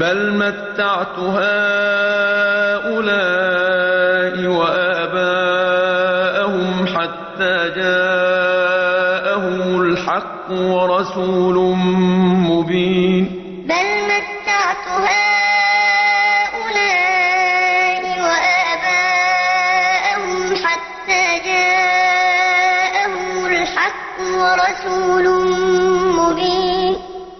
بل متعت هؤلاء وآباءهم حتى جاءهم الحق ورسول مبين بل متعت هؤلاء وآباءهم حتى جاءهم الحق ورسول مبين